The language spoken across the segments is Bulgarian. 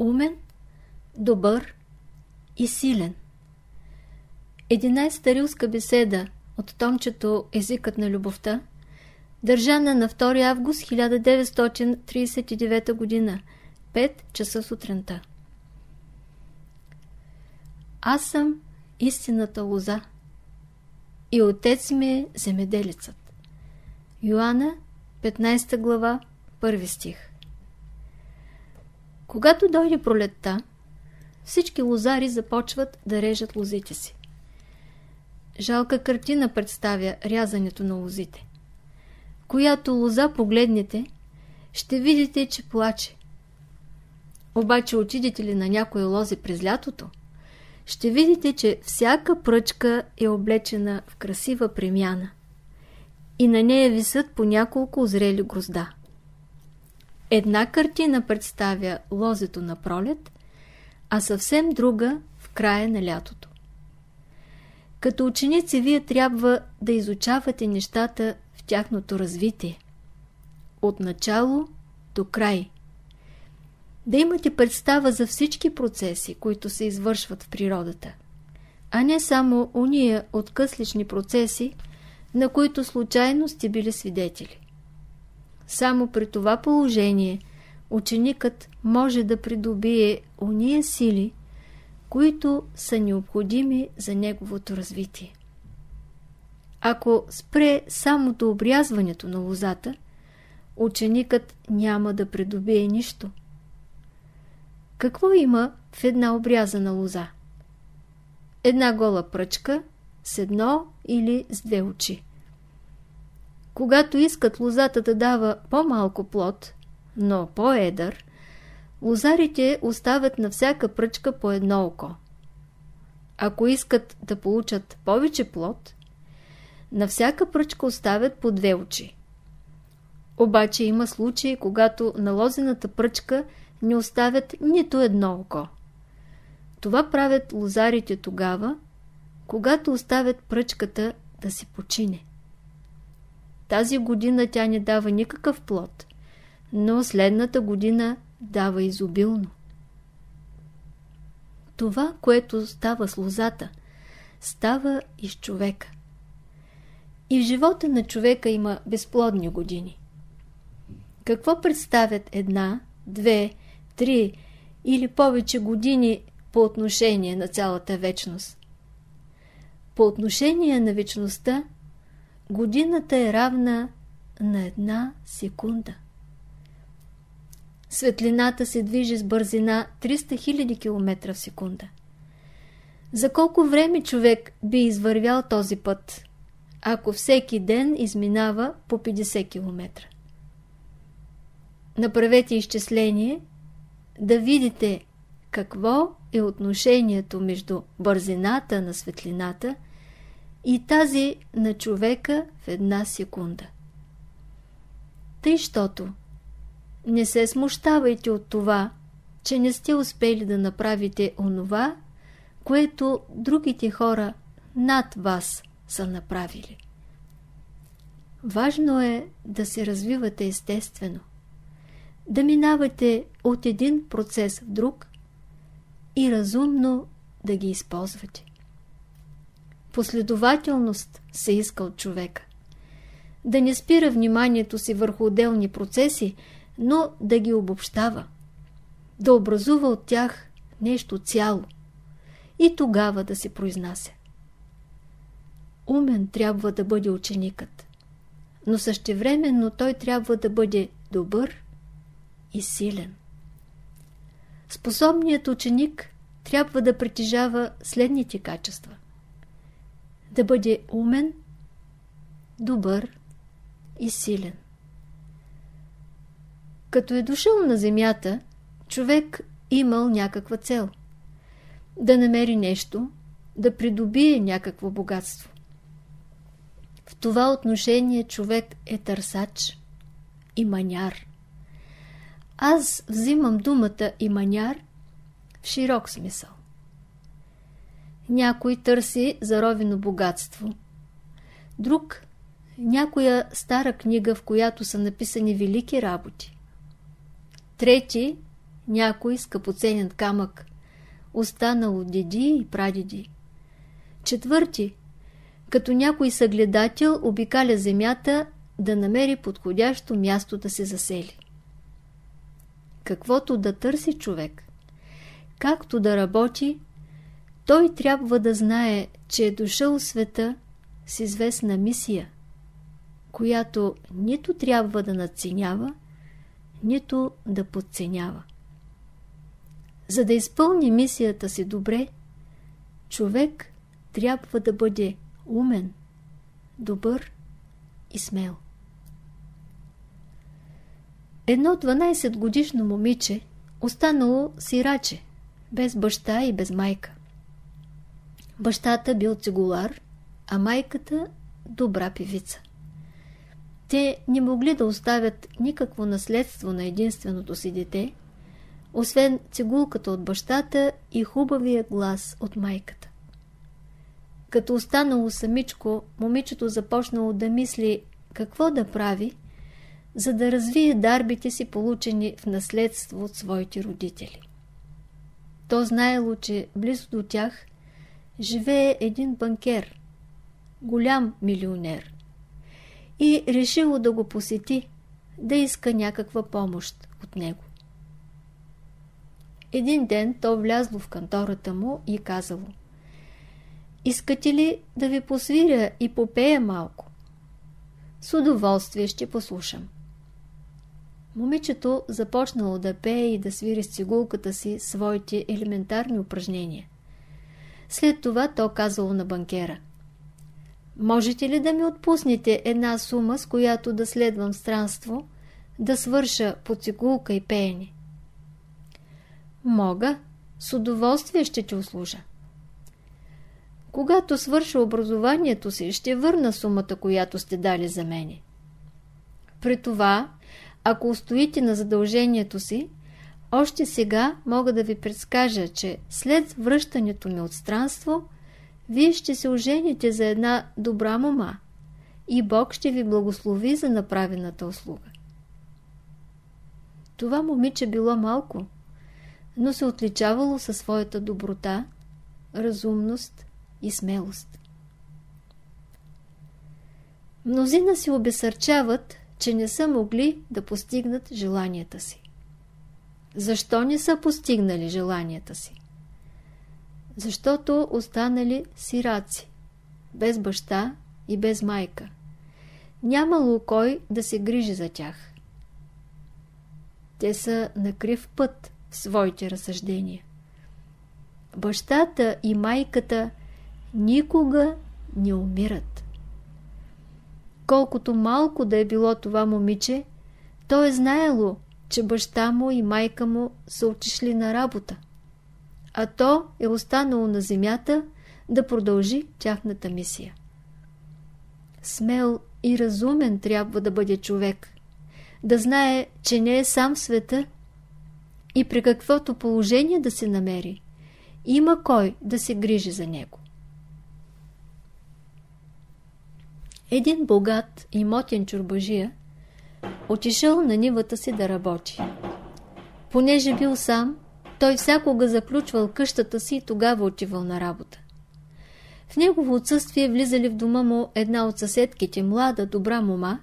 умен, добър и силен. 11-та рилска беседа от томчето Езикът на любовта, държана на 2 август 1939 г. 5 часа сутринта. Аз съм истината лоза и отец ми е земеделецът. Йоанна, 15 глава, 1 стих. Когато дойде пролетта, всички лозари започват да режат лозите си. Жалка картина представя рязането на лозите. Която лоза погледнете, ще видите, че плаче. Обаче отидете ли на някои лози през лятото, ще видите, че всяка пръчка е облечена в красива премяна и на нея висят по няколко озрели грозда. Една картина представя лозето на пролет, а съвсем друга в края на лятото. Като ученици вие трябва да изучавате нещата в тяхното развитие. От начало до край. Да имате представа за всички процеси, които се извършват в природата, а не само уния откъслични процеси, на които случайно сте били свидетели. Само при това положение ученикът може да придобие уния сили, които са необходими за неговото развитие. Ако спре самото обрязването на лозата, ученикът няма да придобие нищо. Какво има в една обрязана лоза? Една гола пръчка с едно или с две очи. Когато искат лозата да дава по-малко плод, но по-едър, лозарите оставят на всяка пръчка по едно око. Ако искат да получат повече плод, на всяка пръчка оставят по две очи. Обаче има случаи, когато на лозената пръчка не оставят нито едно око. Това правят лозарите тогава, когато оставят пръчката да си почине. Тази година тя не дава никакъв плод, но следната година дава изобилно. Това, което става с лозата, става и с човека. И в живота на човека има безплодни години. Какво представят една, две, три или повече години по отношение на цялата вечност? По отношение на вечността, годината е равна на една секунда. Светлината се движи с бързина 300 000 км в секунда. За колко време човек би извървял този път, ако всеки ден изминава по 50 км? Направете изчисление да видите какво е отношението между бързината на светлината и тази на човека в една секунда. Тъй, щото не се смущавайте от това, че не сте успели да направите онова, което другите хора над вас са направили. Важно е да се развивате естествено, да минавате от един процес в друг и разумно да ги използвате. Последователност се иска от човека. Да не спира вниманието си върху отделни процеси, но да ги обобщава. Да образува от тях нещо цяло. И тогава да се произнася. Умен трябва да бъде ученикът, но същевременно той трябва да бъде добър и силен. Способният ученик трябва да притежава следните качества. Да бъде умен, добър и силен. Като е дошъл на земята, човек имал някаква цел. Да намери нещо, да придобие някакво богатство. В това отношение човек е търсач и маняр. Аз взимам думата и маняр в широк смисъл. Някой търси заровено богатство. Друг – някоя стара книга, в която са написани велики работи. Трети – някой скъпоценен камък, останал от деди и прадеди. Четвърти, като някой съгледател обикаля земята да намери подходящо място да се засели. Каквото да търси човек, както да работи, той трябва да знае, че е дошъл света с известна мисия, която нито трябва да надценява, нито да подценява. За да изпълни мисията си добре, човек трябва да бъде умен, добър и смел. Едно 12 годишно момиче останало сираче, без баща и без майка. Бащата бил цигулар, а майката добра певица. Те не могли да оставят никакво наследство на единственото си дете, освен цигулката от бащата и хубавия глас от майката. Като останало самичко, момичето започнало да мисли какво да прави, за да развие дарбите си, получени в наследство от своите родители. То знаело, че близо до тях живее един банкер, голям милионер, и решило да го посети, да иска някаква помощ от него. Един ден то влязло в кантората му и казало Искате ли да ви посвиря и попея малко? С удоволствие ще послушам. Момичето започнало да пее и да свири с цигулката си своите елементарни упражнения. След това то казало на банкера. Можете ли да ми отпуснете една сума, с която да следвам странство, да свърша по цигулка и пеене? Мога. С удоволствие ще ти услужа. Когато свърша образованието си, ще върна сумата, която сте дали за мене. При това, ако устоите на задължението си, още сега мога да ви предскажа, че след връщането ми от странство, вие ще се ожените за една добра мома и Бог ще ви благослови за направената услуга. Това момиче било малко, но се отличавало със своята доброта, разумност и смелост. Мнозина си обесърчават, че не са могли да постигнат желанията си. Защо не са постигнали желанията си? Защото останали сираци, без баща и без майка. Нямало кой да се грижи за тях. Те са на крив път в своите разсъждения. Бащата и майката никога не умират. Колкото малко да е било това момиче, то е знаело, че баща му и майка му са отишли на работа, а то е останало на земята да продължи тяхната мисия. Смел и разумен трябва да бъде човек, да знае, че не е сам света и при каквото положение да се намери, има кой да се грижи за него. Един богат и мотен чурбажия отишъл на нивата си да работи. Понеже бил сам, той всякога заключвал къщата си и тогава отивал на работа. В негово отсъствие влизали в дома му една от съседките, млада, добра мома,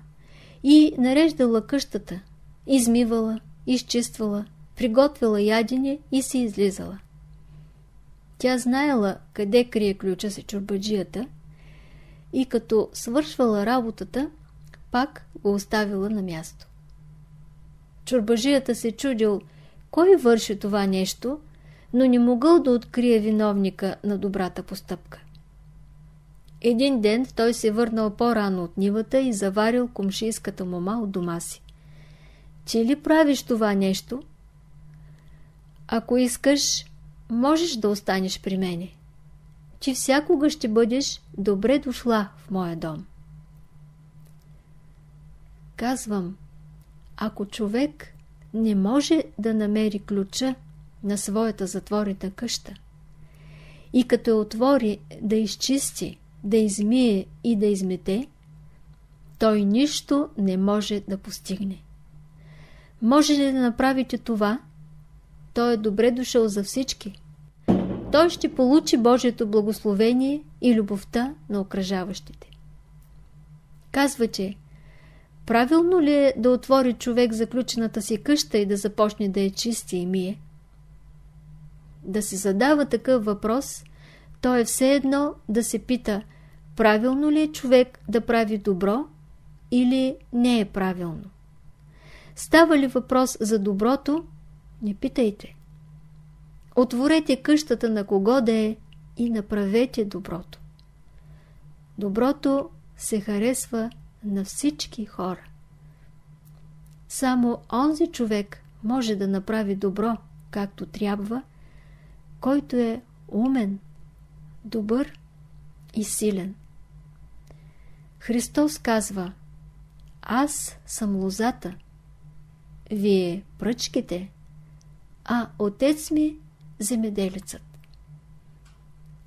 и нареждала къщата, измивала, изчиствала, приготвила ядене и си излизала. Тя знаела къде крие ключа си чурбаджията и като свършвала работата, пак го оставила на място. Чурбажията се чудил, кой върши това нещо, но не могъл да открие виновника на добрата постъпка. Един ден той се върнал по-рано от нивата и заварил комшийската мома от дома си. Ти ли правиш това нещо? Ако искаш, можеш да останеш при мене че всякога ще бъдеш добре дошла в моя дом. Казвам, ако човек не може да намери ключа на своята затворена къща и като я отвори да изчисти, да измие и да измете, той нищо не може да постигне. Може ли да направите това? той е добре дошъл за всички. Той ще получи Божието благословение и любовта на окръжаващите. Казвате, правилно ли е да отвори човек заключената си къща и да започне да я чисти и мие? Да се задава такъв въпрос, то е все едно да се пита, правилно ли е човек да прави добро или не е правилно. Става ли въпрос за доброто, не питайте. Отворете къщата на кого да е и направете доброто. Доброто се харесва на всички хора. Само онзи човек може да направи добро, както трябва, който е умен, добър и силен. Христос казва Аз съм лозата, вие пръчките, а отец ми земеделецът.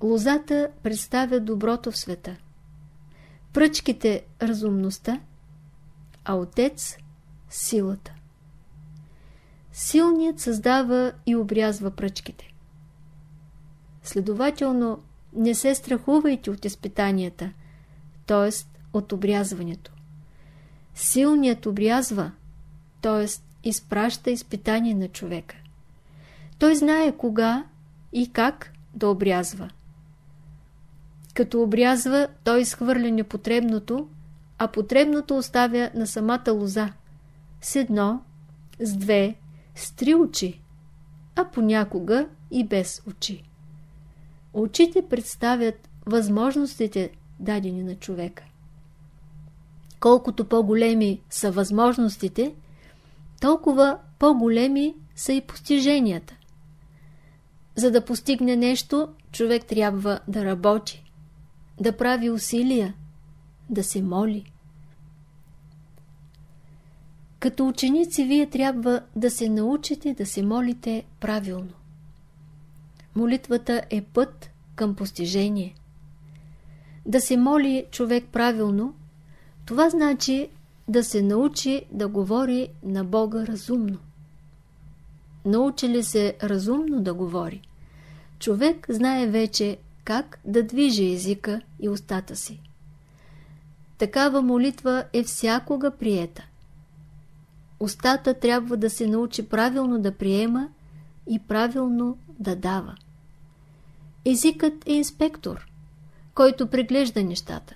Лозата представя доброто в света. Пръчките – разумността, а отец – силата. Силният създава и обрязва пръчките. Следователно, не се страхувайте от изпитанията, т.е. от обрязването. Силният обрязва, т.е. изпраща изпитание на човека. Той знае кога и как да обрязва. Като обрязва, той изхвърля непотребното, а потребното оставя на самата лоза. С едно, с две, с три очи, а понякога и без очи. Очите представят възможностите, дадени на човека. Колкото по-големи са възможностите, толкова по-големи са и постиженията. За да постигне нещо, човек трябва да работи, да прави усилия, да се моли. Като ученици вие трябва да се научите да се молите правилно. Молитвата е път към постижение. Да се моли човек правилно, това значи да се научи да говори на Бога разумно. Научи ли се разумно да говори, човек знае вече как да движи езика и устата си. Такава молитва е всякога приета. Устата трябва да се научи правилно да приема и правилно да дава. Езикът е инспектор, който преглежда нещата.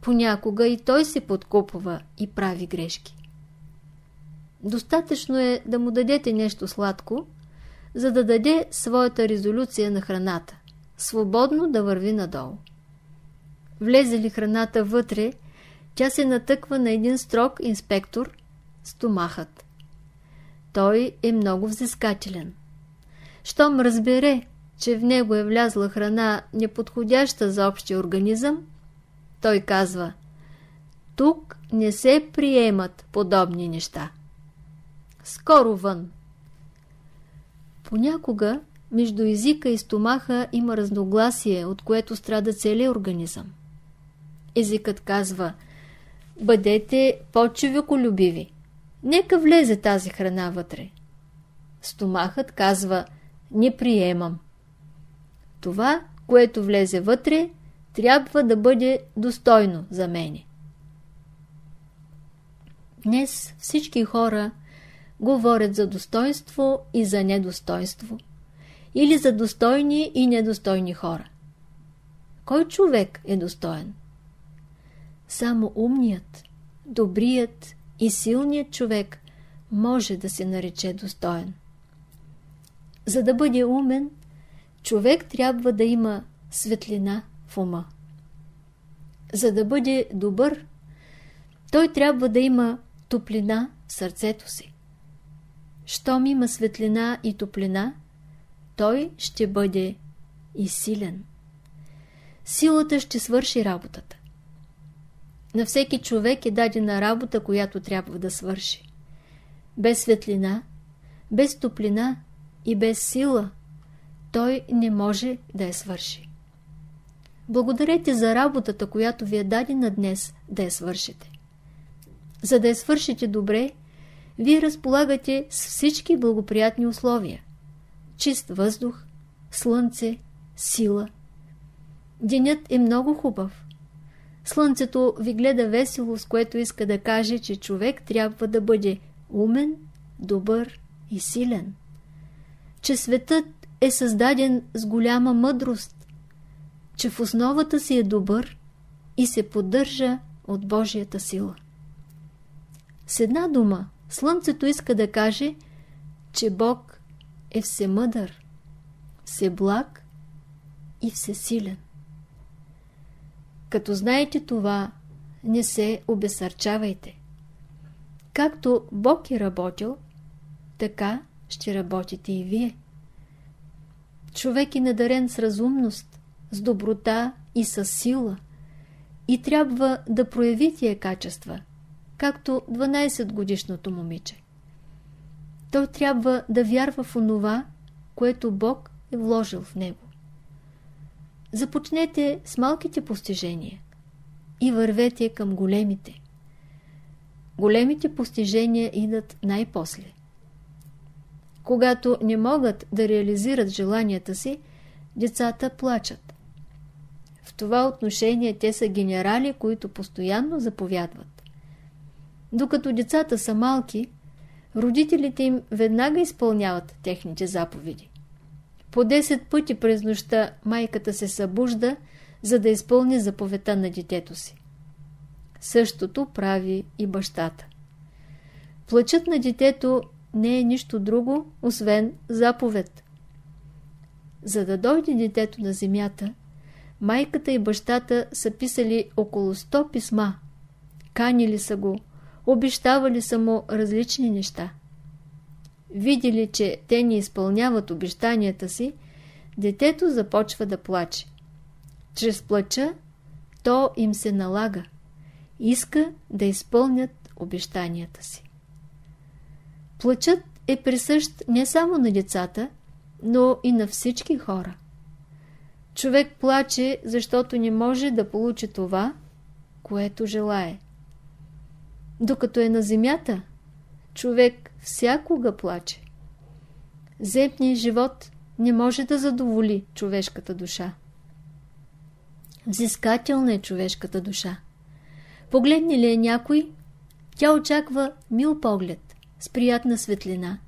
Понякога и той се подкупва и прави грешки. Достатъчно е да му дадете нещо сладко, за да даде своята резолюция на храната, свободно да върви надолу. Влезе ли храната вътре, тя се натъква на един строг инспектор – стомахът. Той е много взискателен. Щом разбере, че в него е влязла храна неподходяща за общия организъм, той казва Тук не се приемат подобни неща. Скоро вън! Понякога между езика и стомаха има разногласие, от което страда целият организъм. Езикът казва Бъдете по-човеколюбиви. Нека влезе тази храна вътре. Стомахът казва Не приемам. Това, което влезе вътре, трябва да бъде достойно за мене. Днес всички хора говорят за достоинство и за недостоинство. Или за достойни и недостойни хора. Кой човек е достоен? Само умният, добрият и силният човек може да се нарече достоен. За да бъде умен, човек трябва да има светлина в ума. За да бъде добър, той трябва да има топлина в сърцето си. Щом има светлина и топлина, той ще бъде и силен. Силата ще свърши работата. На всеки човек е дадена работа, която трябва да свърши. Без светлина, без топлина и без сила, той не може да я свърши. Благодарете за работата, която ви е дадена днес да я свършите. За да я свършите добре, вие разполагате с всички благоприятни условия. Чист въздух, слънце, сила. Денят е много хубав. Слънцето ви гледа весело, с което иска да каже, че човек трябва да бъде умен, добър и силен. Че светът е създаден с голяма мъдрост, че в основата си е добър и се поддържа от Божията сила. С една дума, Слънцето иска да каже, че Бог е всемъдър, всеблаг и всесилен. Като знаете това, не се обесърчавайте. Както Бог е работил, така ще работите и вие. Човек е надарен с разумност, с доброта и с сила и трябва да прояви тия качества, както 12 годишното момиче. Той трябва да вярва в онова, което Бог е вложил в него. Започнете с малките постижения и вървете към големите. Големите постижения идат най-после. Когато не могат да реализират желанията си, децата плачат. В това отношение те са генерали, които постоянно заповядват. Докато децата са малки, родителите им веднага изпълняват техните заповеди. По 10 пъти през нощта майката се събужда, за да изпълни заповедта на детето си. Същото прави и бащата. Плачът на детето не е нищо друго, освен заповед. За да дойде детето на земята, майката и бащата са писали около 100 писма. Канили са го, обещавали са му различни неща. Видели, че те не изпълняват обещанията си, детето започва да плаче. Чрез плача то им се налага. Иска да изпълнят обещанията си. Плачът е присъщ не само на децата, но и на всички хора. Човек плаче, защото не може да получи това, което желае. Докато е на земята, човек всякога плаче. Земният живот не може да задоволи човешката душа. Взискателна е човешката душа. Погледни ли е някой, тя очаква мил поглед, с приятна светлина.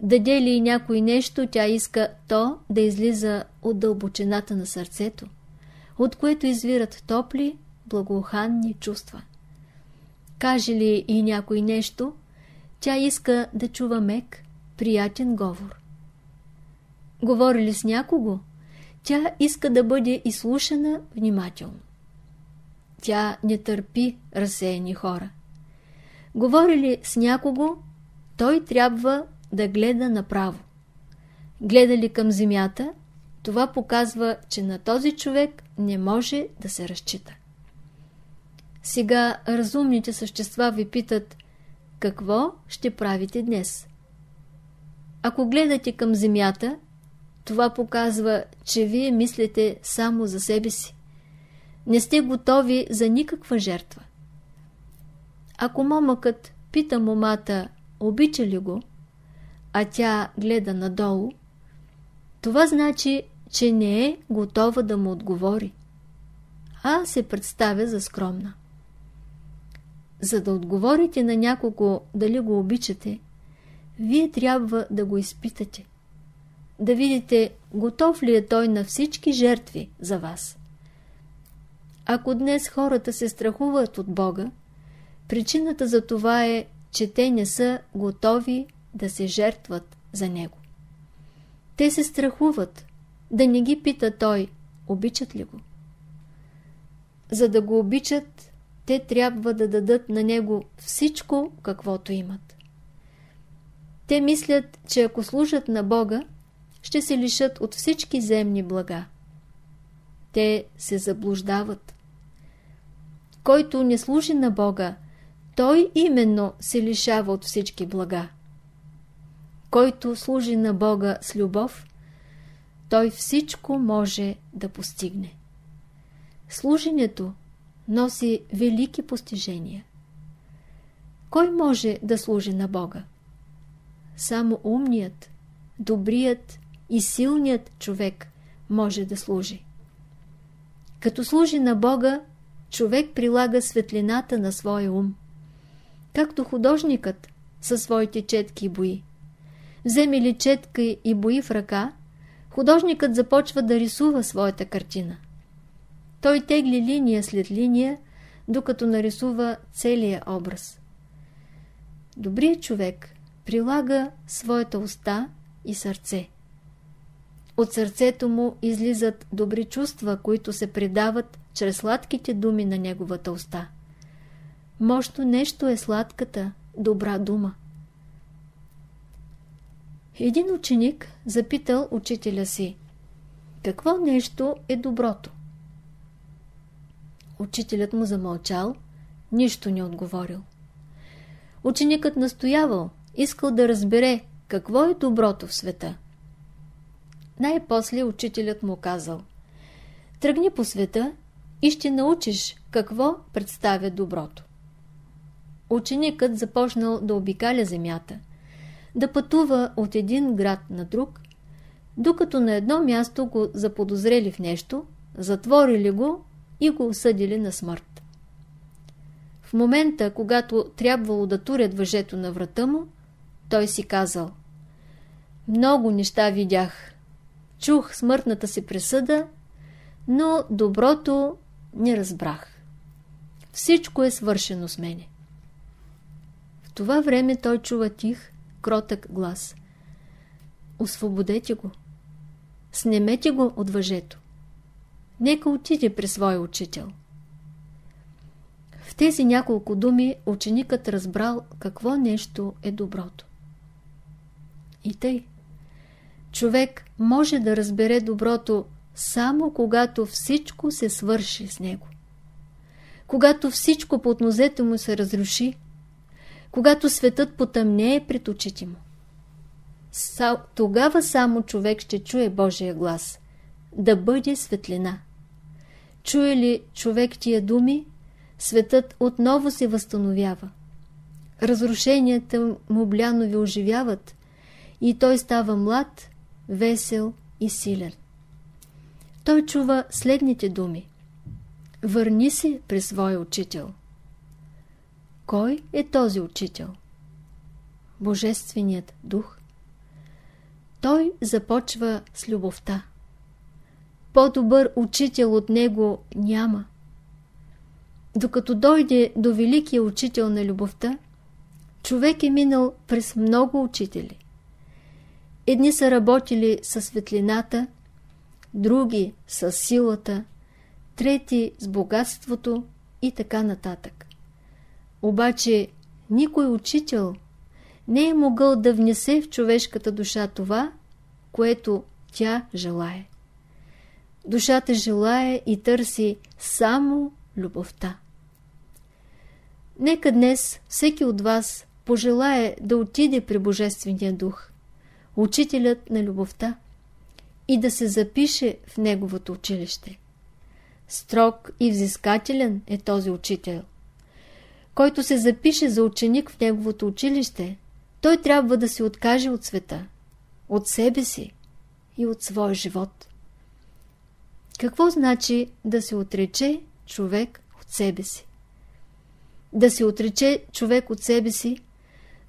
Даде ли някой нещо, тя иска то да излиза от дълбочината на сърцето, от което извират топли, благоуханни чувства. Каже ли и някой нещо, тя иска да чува мек, приятен говор. Говори ли с някого, тя иска да бъде изслушана внимателно. Тя не търпи разсеяни хора. Говори ли с някого, той трябва да гледа направо. Гледа ли към земята, това показва, че на този човек не може да се разчита. Сега разумните същества ви питат какво ще правите днес. Ако гледате към земята, това показва, че вие мислите само за себе си. Не сте готови за никаква жертва. Ако момъкът пита момата, обича ли го, а тя гледа надолу, това значи, че не е готова да му отговори, а се представя за скромна. За да отговорите на някого дали го обичате, вие трябва да го изпитате. Да видите готов ли е той на всички жертви за вас. Ако днес хората се страхуват от Бога, причината за това е, че те не са готови да се жертват за Него. Те се страхуват да не ги пита Той, обичат ли го. За да го обичат, те трябва да дадат на него всичко, каквото имат. Те мислят, че ако служат на Бога, ще се лишат от всички земни блага. Те се заблуждават. Който не служи на Бога, той именно се лишава от всички блага. Който служи на Бога с любов, той всичко може да постигне. Служенето носи велики постижения. Кой може да служи на Бога? Само умният, добрият и силният човек може да служи. Като служи на Бога, човек прилага светлината на своя ум. Както художникът със своите четки и бои. Вземе ли четка и бои в ръка, художникът започва да рисува своята картина. Той тегли линия след линия, докато нарисува целия образ. Добрият човек прилага своята уста и сърце. От сърцето му излизат добри чувства, които се предават чрез сладките думи на неговата уста. Мощно нещо е сладката, добра дума. Един ученик запитал учителя си, какво нещо е доброто? Учителят му замълчал, нищо не отговорил. Ученикът настоявал, искал да разбере какво е доброто в света. Най-после учителят му казал Тръгни по света и ще научиш какво представя доброто. Ученикът започнал да обикаля земята, да пътува от един град на друг, докато на едно място го заподозрели в нещо, затворили го и го осъдили на смърт. В момента, когато трябвало да турят въжето на врата му, той си казал Много неща видях. Чух смъртната си присъда, но доброто не разбрах. Всичко е свършено с мене. В това време той чува тих, кротък глас. Освободете го. Снемете го от въжето. Нека отиде при своя учител. В тези няколко думи ученикът разбрал какво нещо е доброто. И тъй. Човек може да разбере доброто само когато всичко се свърши с него. Когато всичко под нозете му се разруши, когато светът потъмнее пред очите му. Тогава само човек ще чуе Божия глас. Да бъде светлина. Чуе ли човек тия думи, светът отново се възстановява. Разрушенията му блянови оживяват и той става млад, весел и силен. Той чува следните думи. Върни се при своя учител. Кой е този учител? Божественият дух. Той започва с любовта. По-добър учител от него няма. Докато дойде до великия учител на любовта, човек е минал през много учители. Едни са работили със светлината, други с силата, трети с богатството и така нататък. Обаче никой учител не е могъл да внесе в човешката душа това, което тя желае. Душата желае и търси само любовта. Нека днес всеки от вас пожелае да отиде при Божествения дух, учителят на любовта, и да се запише в неговото училище. Строг и взискателен е този учител. Който се запише за ученик в неговото училище, той трябва да се откаже от света, от себе си и от своя живот. Какво значи да се отрече човек от себе си? Да се отрече човек от себе си,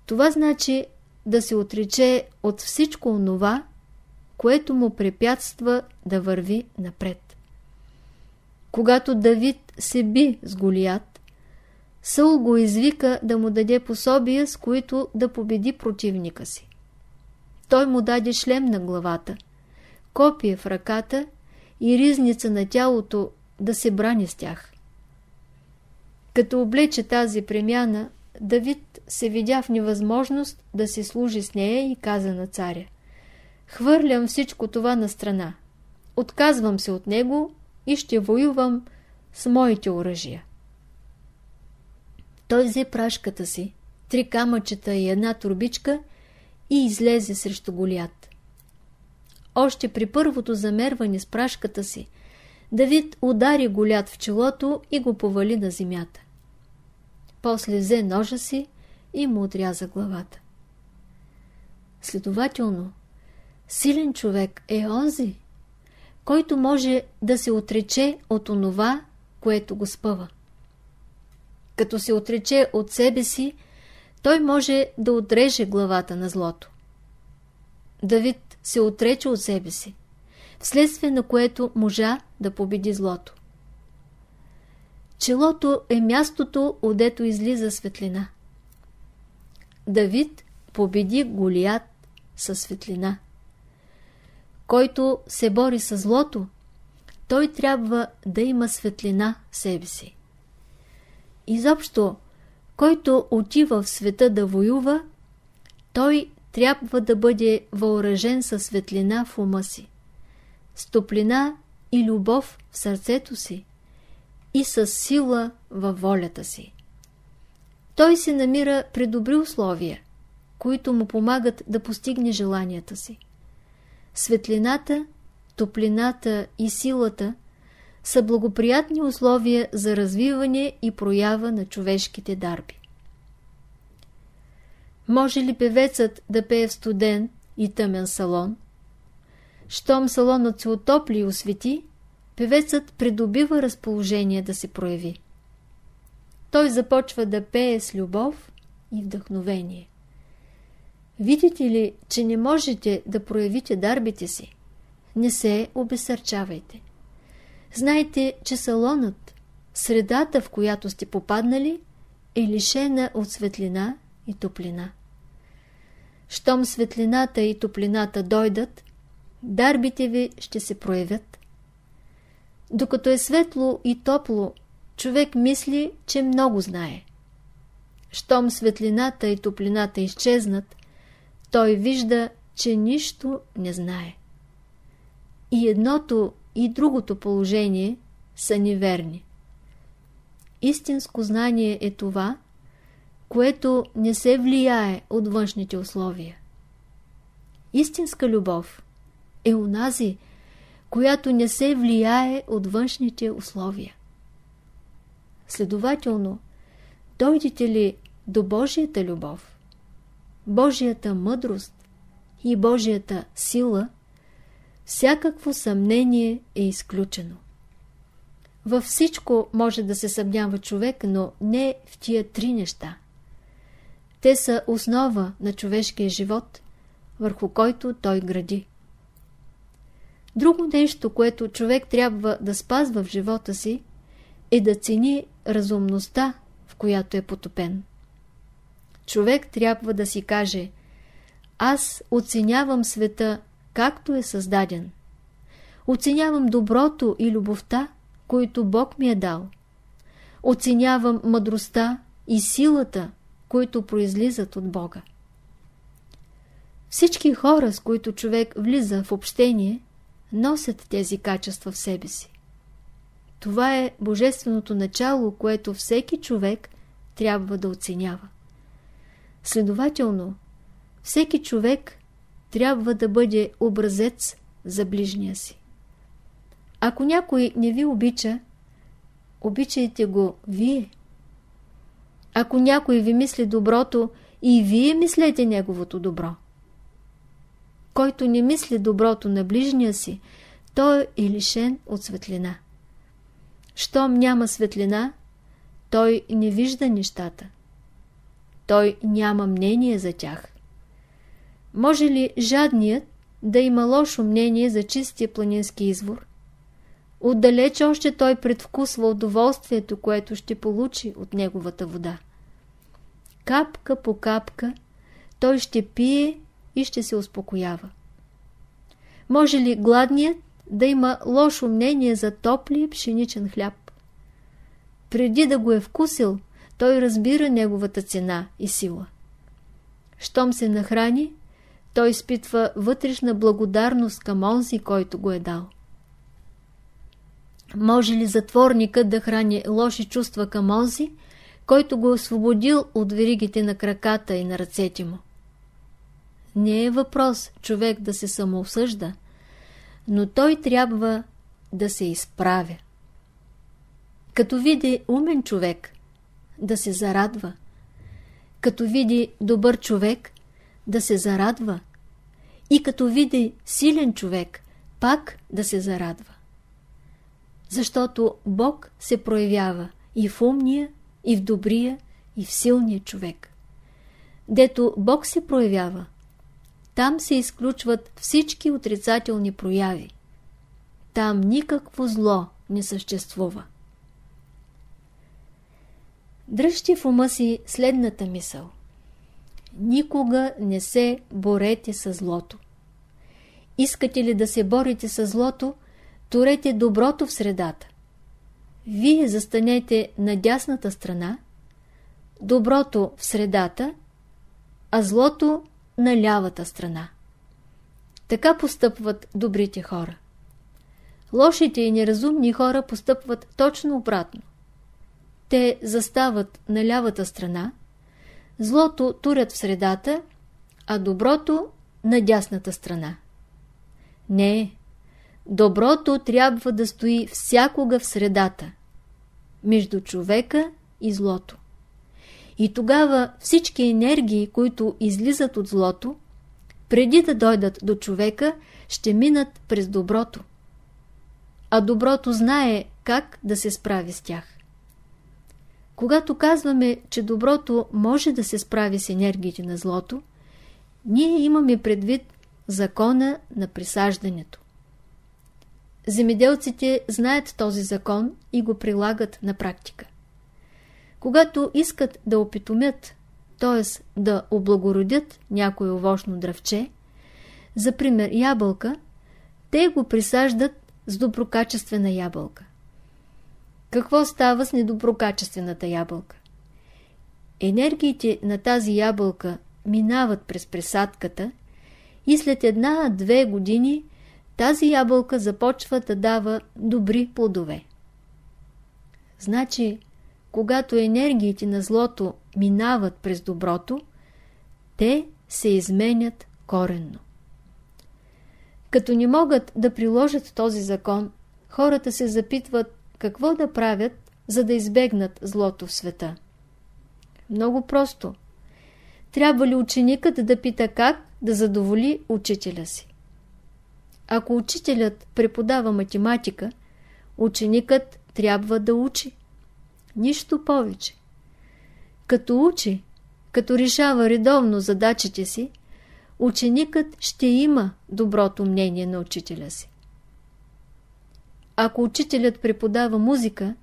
това значи да се отрече от всичко онова, което му препятства да върви напред. Когато Давид се би с Голият, Саул го извика да му даде пособия, с които да победи противника си. Той му даде шлем на главата, копие в ръката и ризница на тялото да се брани с тях. Като облече тази премяна, Давид се видя в невъзможност да се служи с нея и каза на царя Хвърлям всичко това на страна. Отказвам се от него и ще воювам с моите оръжия. Той взе прашката си, три камъчета и една турбичка и излезе срещу Голят. Още при първото замерване с прашката си, Давид удари Голят в челото и го повали на земята. После взе ножа си и му отряза главата. Следователно, Силен човек е онзи, който може да се отрече от онова, което го спъва. Като се отрече от себе си, той може да отреже главата на злото. Давид се отрече от себе си, вследствие на което можа да победи злото. Челото е мястото, отдето излиза светлина. Давид победи Голият със светлина. Който се бори с злото, той трябва да има светлина в себе си. Изобщо, който отива в света да воюва, той трябва да бъде въоръжен със светлина в ума си, с топлина и любов в сърцето си и с сила във волята си. Той се намира при добри условия, които му помагат да постигне желанията си. Светлината, топлината и силата са благоприятни условия за развиване и проява на човешките дарби. Може ли певецът да пее в студен и тъмен салон? Щом салонът се отопли и освети, певецът придобива разположение да се прояви. Той започва да пее с любов и вдъхновение. Видите ли, че не можете да проявите дарбите си? Не се обесърчавайте. Знайте, че салонът, средата, в която сте попаднали, е лишена от светлина и топлина. Щом светлината и топлината дойдат, дарбите ви ще се проявят. Докато е светло и топло, човек мисли, че много знае. Щом светлината и топлината изчезнат, той вижда, че нищо не знае. И едното и другото положение са неверни. Истинско знание е това, което не се влияе от външните условия. Истинска любов е унази, която не се влияе от външните условия. Следователно, дойдете ли до Божията любов, Божията мъдрост и Божията сила, всякакво съмнение е изключено. Във всичко може да се съмнява човек, но не в тия три неща. Те са основа на човешкия живот, върху който той гради. Друго нещо, което човек трябва да спазва в живота си, е да цени разумността, в която е потопен. Човек трябва да си каже Аз оценявам света, както е създаден. Оценявам доброто и любовта, които Бог ми е дал. Оценявам мъдростта и силата, които произлизат от Бога. Всички хора, с които човек влиза в общение, носят тези качества в себе си. Това е божественото начало, което всеки човек трябва да оценява. Следователно, всеки човек трябва да бъде образец за ближния си. Ако някой не ви обича, обичайте го вие. Ако някой ви мисли доброто, и вие мислете неговото добро. Който не мисли доброто на ближния си, той е лишен от светлина. Щом няма светлина, той не вижда нещата. Той няма мнение за тях. Може ли жадният да има лошо мнение за чистия планински извор? Отдалеч още той предвкусва удоволствието, което ще получи от неговата вода. Капка по капка той ще пие и ще се успокоява. Може ли гладният да има лошо мнение за топлия пшеничен хляб? Преди да го е вкусил, той разбира неговата цена и сила. Щом се нахрани, той изпитва вътрешна благодарност към онзи, който го е дал. Може ли затворникът да храни лоши чувства към онзи, който го е освободил от веригите на краката и на ръцете му? Не е въпрос човек да се самоосъжда, но той трябва да се изправя. Като види умен човек, да се зарадва. Като види добър човек, да се зарадва. и като види силен човек, пак да се зарадва. Защото Бог се проявява и в умния, и в добрия, и в силния човек. Дето Бог се проявява, там се изключват всички отрицателни прояви. Там никакво зло не съществува. Дръжте в ума си следната мисъл. Никога не се борете с злото. Искате ли да се борите с злото, турете доброто в средата. Вие застанете на дясната страна, доброто в средата, а злото на лявата страна. Така постъпват добрите хора. Лошите и неразумни хора постъпват точно обратно. Те застават на лявата страна, злото турят в средата, а доброто на дясната страна. Не, доброто трябва да стои всякога в средата, между човека и злото. И тогава всички енергии, които излизат от злото, преди да дойдат до човека, ще минат през доброто. А доброто знае как да се справи с тях. Когато казваме, че доброто може да се справи с енергиите на злото, ние имаме предвид закона на присаждането. Земеделците знаят този закон и го прилагат на практика. Когато искат да опитомят, т.е. да облагородят някое овощно дръвче, за пример ябълка, те го присаждат с доброкачествена ябълка. Какво става с недоброкачествената ябълка? Енергиите на тази ябълка минават през пресадката и след една-две години тази ябълка започва да дава добри плодове. Значи, когато енергиите на злото минават през доброто, те се изменят коренно. Като не могат да приложат този закон, хората се запитват какво да правят, за да избегнат злото в света. Много просто. Трябва ли ученикът да пита как да задоволи учителя си? Ако учителят преподава математика, ученикът трябва да учи. Нищо повече. Като учи, като решава редовно задачите си, ученикът ще има доброто мнение на учителя си. Ако учителят преподава музика,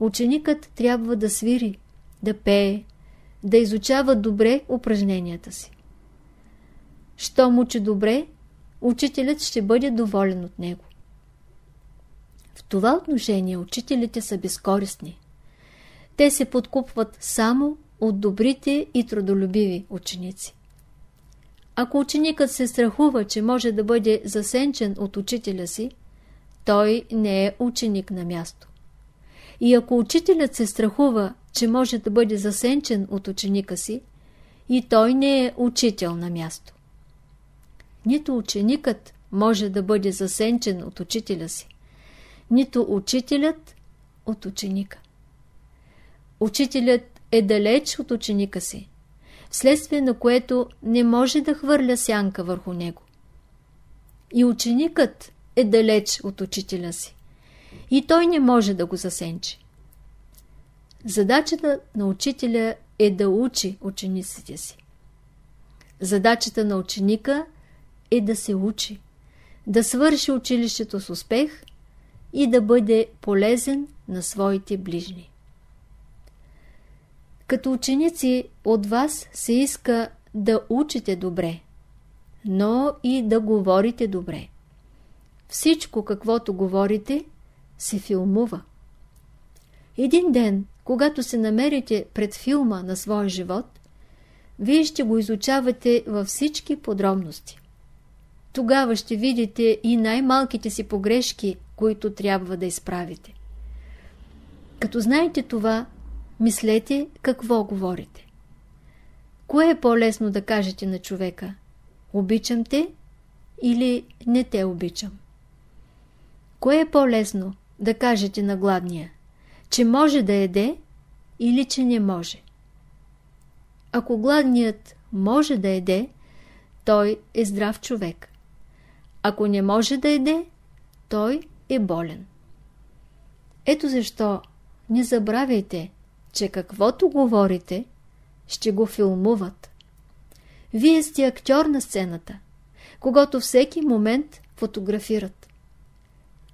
ученикът трябва да свири, да пее, да изучава добре упражненията си. Щом учи добре, учителят ще бъде доволен от него. В това отношение учителите са безкористни. Те се подкупват само от добрите и трудолюбиви ученици. Ако ученикът се страхува, че може да бъде засенчен от учителя си, той не е ученик на място. И ако учителят се страхува, че може да бъде засенчен от ученика си, и той не е учител на място. Нито ученикът може да бъде засенчен от учителя си, нито учителят от ученика. Учителят е далеч от ученика си, вследствие на което не може да хвърля сянка върху него. И ученикът е далеч от учителя си. И той не може да го засенчи. Задачата на учителя е да учи учениците си. Задачата на ученика е да се учи, да свърши училището с успех и да бъде полезен на своите ближни. Като ученици от вас се иска да учите добре, но и да говорите добре. Всичко, каквото говорите, се филмува. Един ден, когато се намерите пред филма на своя живот, вие ще го изучавате във всички подробности. Тогава ще видите и най-малките си погрешки, които трябва да изправите. Като знаете това, мислете какво говорите. Кое е по-лесно да кажете на човека? Обичам те или не те обичам? Кое е по-лесно да кажете на гладния? Че може да еде или че не може? Ако гладният може да еде, той е здрав човек. Ако не може да еде, той е болен. Ето защо не забравяйте, че каквото говорите, ще го филмуват. Вие сте актьор на сцената, когато всеки момент фотографират.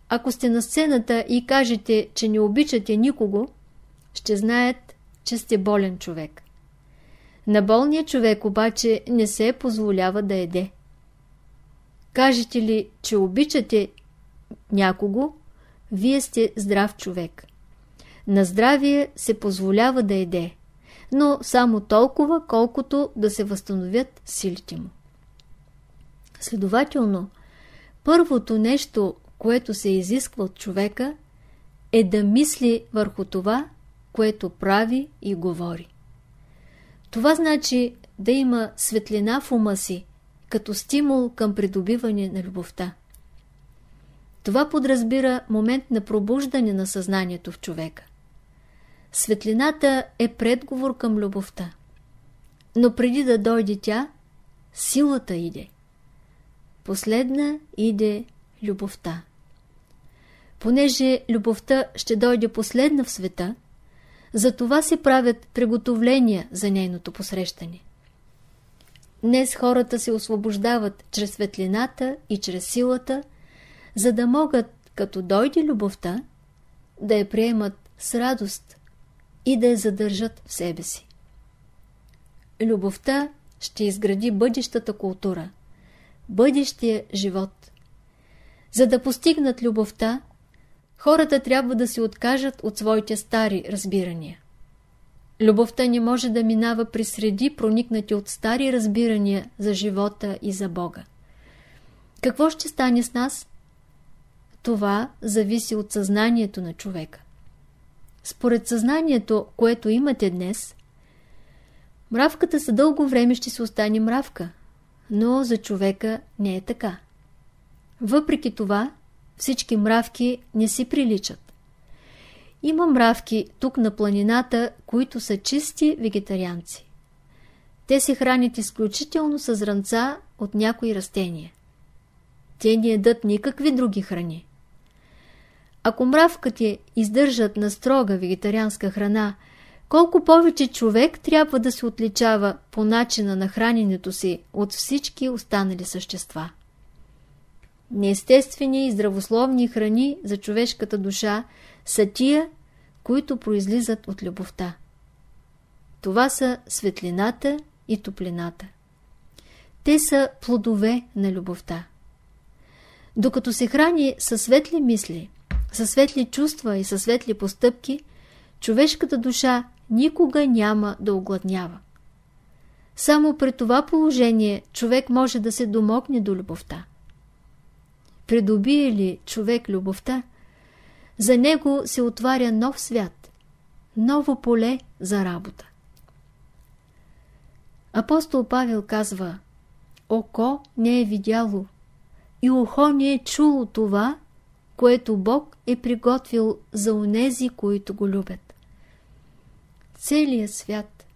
Ако сте на сцената и кажете, че не обичате никого, ще знаят, че сте болен човек. На болния човек обаче не се позволява да еде. Кажете ли, че обичате някого, вие сте здрав човек. На здравие се позволява да еде, но само толкова, колкото да се възстановят силите му. Следователно, първото нещо, което се изисква от човека, е да мисли върху това, което прави и говори. Това значи да има светлина в ума си, като стимул към придобиване на любовта. Това подразбира момент на пробуждане на съзнанието в човека. Светлината е предговор към любовта. Но преди да дойде тя, силата иде. Последна иде любовта. Понеже любовта ще дойде последна в света, затова се правят приготовления за нейното посрещане. Днес хората се освобождават чрез светлината и чрез силата, за да могат, като дойде любовта, да я приемат с радост и да я задържат в себе си. Любовта ще изгради бъдещата култура, бъдещия живот. За да постигнат любовта, хората трябва да се откажат от своите стари разбирания. Любовта не може да минава при среди, проникнати от стари разбирания за живота и за Бога. Какво ще стане с нас? Това зависи от съзнанието на човека. Според съзнанието, което имате днес, мравката за дълго време ще се остане мравка, но за човека не е така. Въпреки това, всички мравки не си приличат. Има мравки тук на планината, които са чисти вегетарианци. Те се хранят изключително с зранца от някои растения. Те не едат никакви други храни. Ако мравките издържат на строга вегетарианска храна, колко повече човек трябва да се отличава по начина на храненето си от всички останали същества. Неестествени и здравословни храни за човешката душа са тия, които произлизат от любовта. Това са светлината и топлината. Те са плодове на любовта. Докато се храни със светли мисли, със светли чувства и със светли постъпки, човешката душа никога няма да огладнява. Само при това положение човек може да се домогне до любовта. Придобие ли човек любовта, за него се отваря нов свят, ново поле за работа. Апостол Павел казва Око не е видяло и ухо не е чуло това, което Бог е приготвил за онези, които го любят. Целият свят,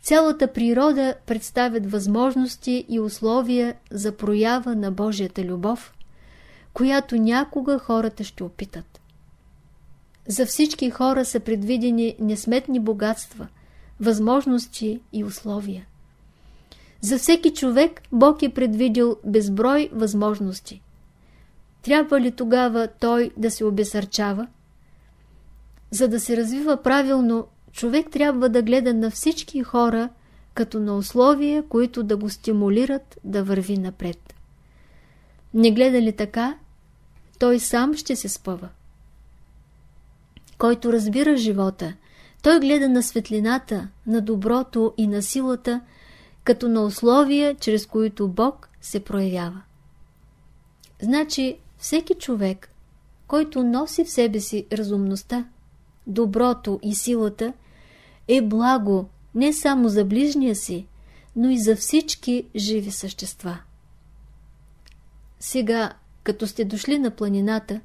цялата природа представят възможности и условия за проява на Божията любов, която някога хората ще опитат. За всички хора са предвидени несметни богатства, възможности и условия. За всеки човек Бог е предвидил безброй възможности – трябва ли тогава той да се обесърчава? За да се развива правилно, човек трябва да гледа на всички хора като на условия, които да го стимулират да върви напред. Не гледа ли така, той сам ще се спъва. Който разбира живота, той гледа на светлината, на доброто и на силата, като на условия, чрез които Бог се проявява. Значи, всеки човек, който носи в себе си разумността, доброто и силата, е благо не само за ближния си, но и за всички живи същества. Сега, като сте дошли на планината,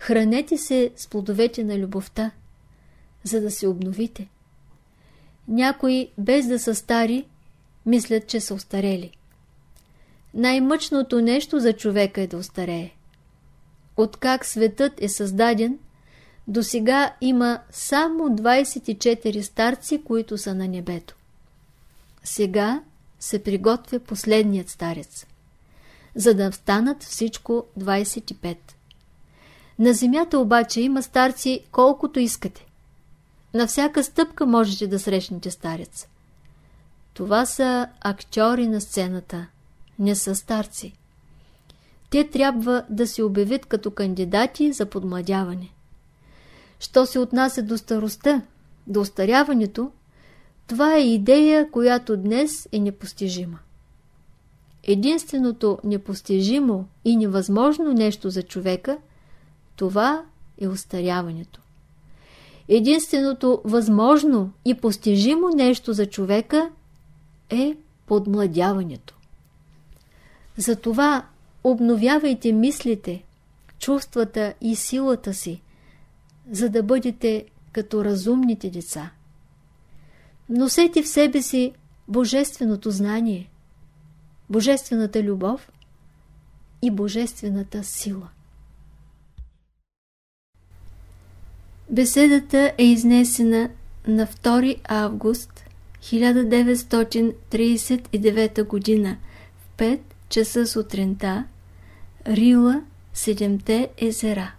хранете се с плодовете на любовта, за да се обновите. Някои, без да са стари, мислят, че са устарели. най-мъчното нещо за човека е да остарее. Откак светът е създаден, до сега има само 24 старци, които са на небето. Сега се приготвя последният старец, за да станат всичко 25. На земята обаче има старци колкото искате. На всяка стъпка можете да срещнете старец. Това са актьори на сцената, не са старци. Те трябва да се обявят като кандидати за подмладяване. Що се отнася до старостта, до остаряването, това е идея, която днес е непостижима. Единственото непостижимо и невъзможно нещо за човека, това е остаряването. Единственото възможно и постижимо нещо за човека е подмладяването. Затова обновявайте мислите, чувствата и силата си, за да бъдете като разумните деца. Носете в себе си божественото знание, божествената любов и божествената сила. Беседата е изнесена на 2 август 1939 г. в 5 часа сутринта, Рила, Седемте езера.